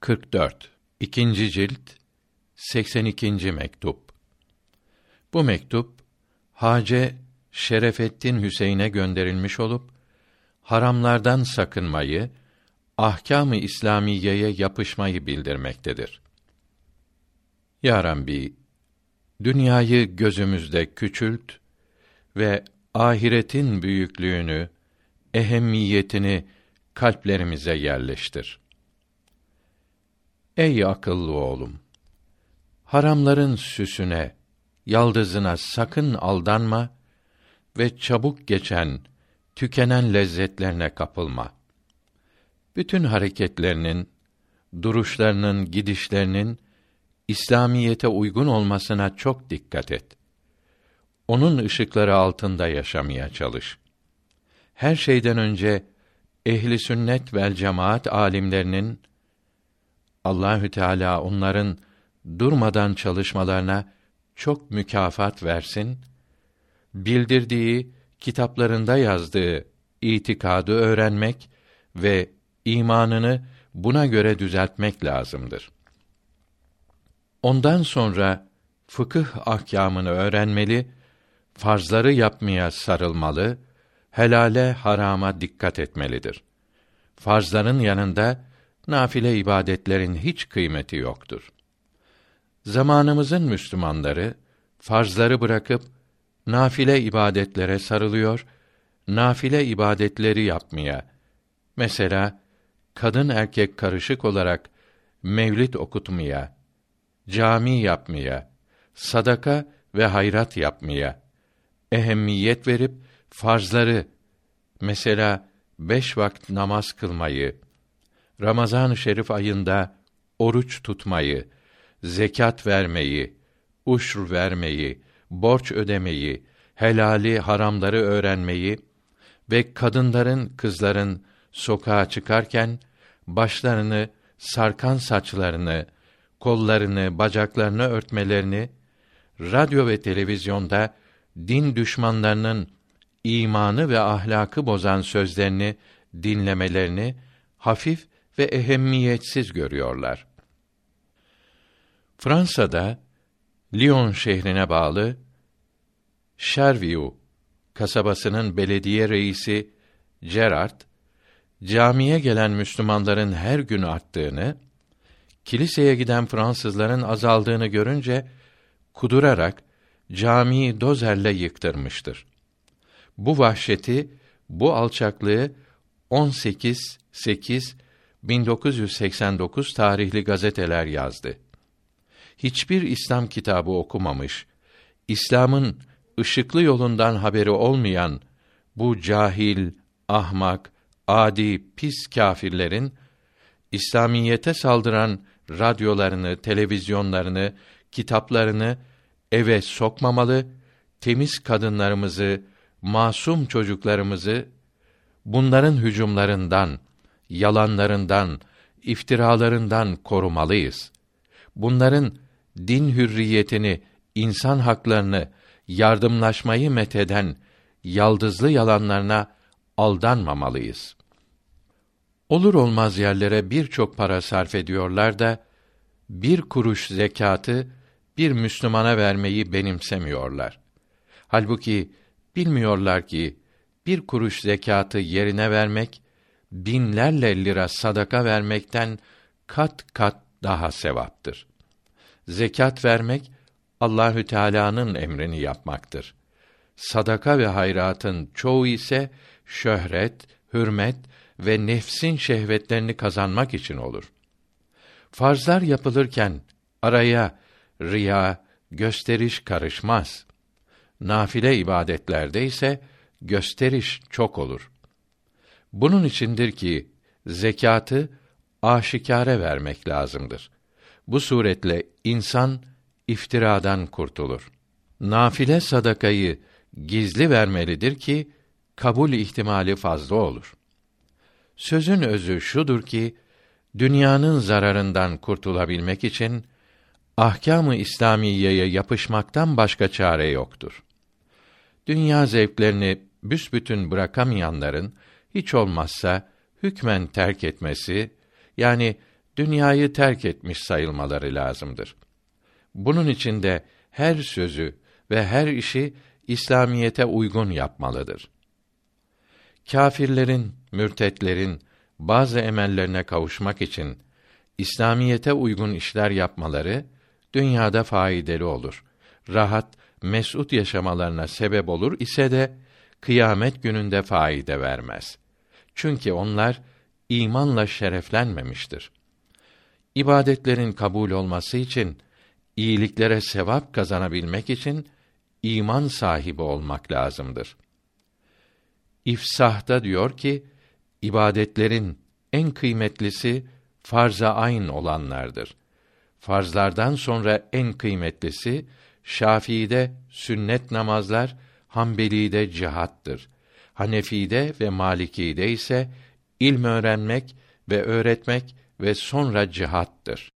44 İkinci cilt 82. mektup Bu mektup Hace Şerefettin Hüseyin'e gönderilmiş olup haramlardan sakınmayı, ahkâm-ı İslamiyeye yapışmayı bildirmektedir. Ya Rabbi, dünyayı gözümüzde küçült ve ahiretin büyüklüğünü, ehemmiyetini kalplerimize yerleştir. Ey akıllı oğlum! Haramların süsüne, yaldızına sakın aldanma ve çabuk geçen, tükenen lezzetlerine kapılma. Bütün hareketlerinin, duruşlarının, gidişlerinin İslamiyete uygun olmasına çok dikkat et. Onun ışıkları altında yaşamaya çalış. Her şeyden önce ehli sünnet vel cemaat alimlerinin Allahü Teala onların durmadan çalışmalarına çok mükafat versin. Bildirdiği, kitaplarında yazdığı itikadı öğrenmek ve imanını buna göre düzeltmek lazımdır. Ondan sonra fıkıh ahkamını öğrenmeli, farzları yapmaya sarılmalı, helale harama dikkat etmelidir. Farzların yanında nafile ibadetlerin hiç kıymeti yoktur. Zamanımızın Müslümanları farzları bırakıp nafile ibadetlere sarılıyor, nafile ibadetleri yapmaya, mesela kadın erkek karışık olarak mevlid okutmaya, cami yapmaya, sadaka ve hayrat yapmaya ehemmiyet verip farzları mesela beş vakit namaz kılmayı, Ramazan-ı Şerif ayında oruç tutmayı, zekat vermeyi, uşr vermeyi, borç ödemeyi, helali haramları öğrenmeyi ve kadınların, kızların sokağa çıkarken başlarını, sarkan saçlarını, kollarını, bacaklarını örtmelerini, radyo ve televizyonda din düşmanlarının imanı ve ahlakı bozan sözlerini dinlemelerini hafif ve ehemmiyetsiz görüyorlar. Fransa'da Lyon şehrine bağlı Chervieux kasabasının belediye reisi Gerard camiye gelen Müslümanların her gün arttığını, kiliseye giden Fransızların azaldığını görünce kudurarak camiyi dozerle yıktırmıştır. Bu vahşeti, bu alçaklığı 18 8 1989 tarihli gazeteler yazdı. Hiçbir İslam kitabı okumamış, İslam'ın ışıklı yolundan haberi olmayan bu cahil, ahmak, adi, pis kâfirlerin İslamiyete saldıran radyolarını, televizyonlarını, kitaplarını eve sokmamalı, temiz kadınlarımızı, masum çocuklarımızı bunların hücumlarından, yalanlarından, iftiralarından korumalıyız. Bunların din hürriyetini, insan haklarını, yardımlaşmayı metheden yaldızlı yalanlarına aldanmamalıyız. Olur olmaz yerlere birçok para sarf ediyorlar da bir kuruş zekatı bir Müslümana vermeyi benimsemiyorlar. Halbuki bilmiyorlar ki bir kuruş zekatı yerine vermek binlerle lira sadaka vermekten kat kat daha sevaptır. Zekat vermek Allahü Teala'nın emrini yapmaktır. Sadaka ve hayratın çoğu ise şöhret, hürmet ve nefsin şehvetlerini kazanmak için olur. Farzlar yapılırken araya riya, gösteriş karışmaz. Nafile ibadetlerde ise gösteriş çok olur. Bunun içindir ki zekatı aşikare vermek lazımdır. Bu suretle insan iftiradan kurtulur. Nafile sadakayı gizli vermelidir ki kabul ihtimali fazla olur. Sözün özü şudur ki dünyanın zararından kurtulabilmek için ahkâm-ı İslamiyeye yapışmaktan başka çare yoktur. Dünya zevklerini büsbütün bırakamayanların hiç olmazsa hükmen terk etmesi yani dünyayı terk etmiş sayılmaları lazımdır. Bunun için de her sözü ve her işi İslamiyete uygun yapmalıdır. Kâfirlerin, mürtetlerin bazı emellerine kavuşmak için İslamiyete uygun işler yapmaları dünyada faydalı olur. Rahat, mesut yaşamalarına sebep olur ise de kıyamet gününde faide vermez. Çünkü onlar imanla şereflenmemiştir. İbadetlerin kabul olması için iyiliklere sevap kazanabilmek için iman sahibi olmak lazımdır. İfsah'ta diyor ki ibadetlerin en kıymetlisi farza ayn olanlardır. Farzlardan sonra en kıymetlisi Şafii'de sünnet namazlar, Hanbeli'de cihattır. Hanefi'de ve Maliki'de ise ilm öğrenmek ve öğretmek ve sonra cihattır.